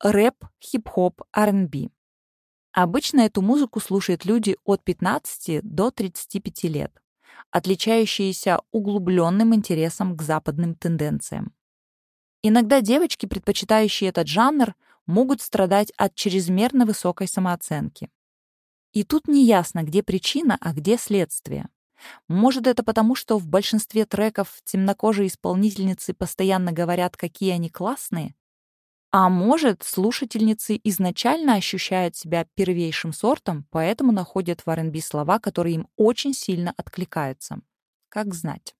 рэп, хип-хоп, R&B. Обычно эту музыку слушают люди от 15 до 35 лет, отличающиеся углубленным интересом к западным тенденциям. Иногда девочки, предпочитающие этот жанр, могут страдать от чрезмерно высокой самооценки. И тут не ясно, где причина, а где следствие. Может, это потому, что в большинстве треков темнокожие исполнительницы постоянно говорят, какие они классные? А может, слушательницы изначально ощущают себя первейшим сортом, поэтому находят в R&B слова, которые им очень сильно откликаются. Как знать.